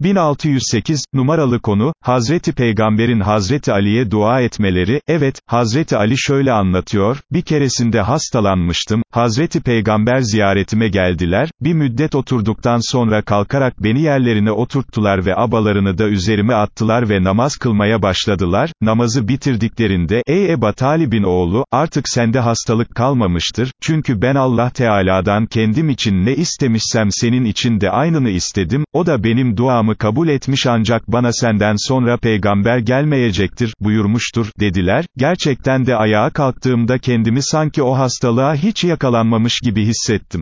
1608, numaralı konu, Hazreti Peygamber'in Hazreti Ali'ye dua etmeleri, evet, Hazreti Ali şöyle anlatıyor, bir keresinde hastalanmıştım, Hazreti Peygamber ziyaretime geldiler, bir müddet oturduktan sonra kalkarak beni yerlerine oturttular ve abalarını da üzerime attılar ve namaz kılmaya başladılar, namazı bitirdiklerinde, ey Eba Talib'in oğlu, artık sende hastalık kalmamıştır, çünkü ben Allah Teala'dan kendim için ne istemişsem senin için de aynını istedim, o da benim duamı duamı kabul etmiş ancak bana senden sonra peygamber gelmeyecektir, buyurmuştur, dediler, gerçekten de ayağa kalktığımda kendimi sanki o hastalığa hiç yakalanmamış gibi hissettim.